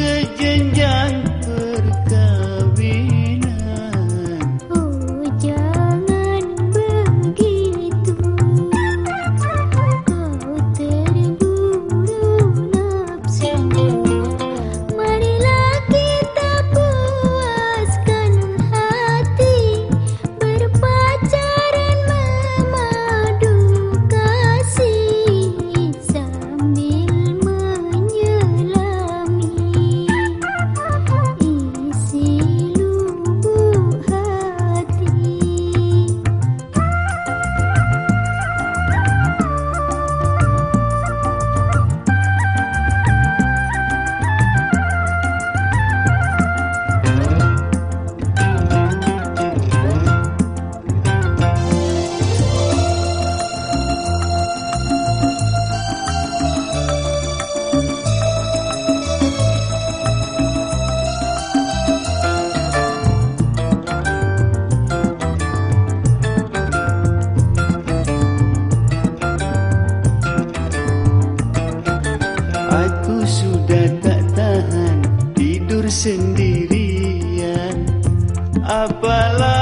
鸳鸯。Apalah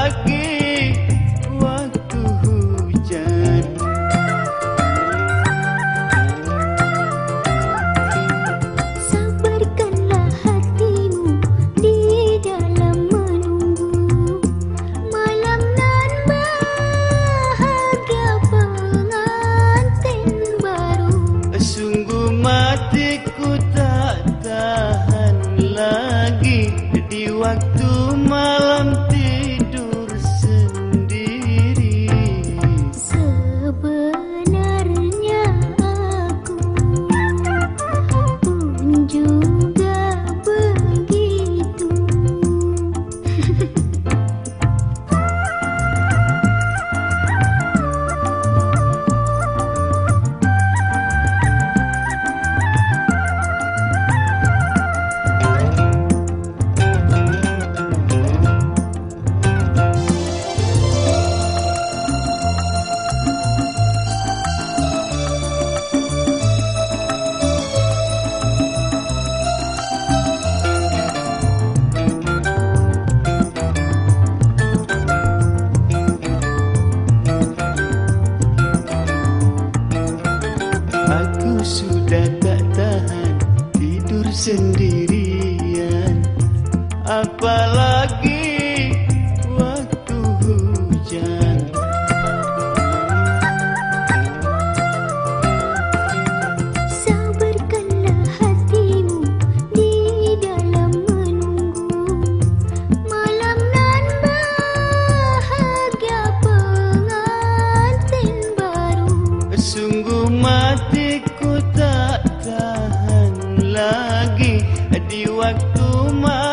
Ha ha ha. Apalagi sendirian waktu malam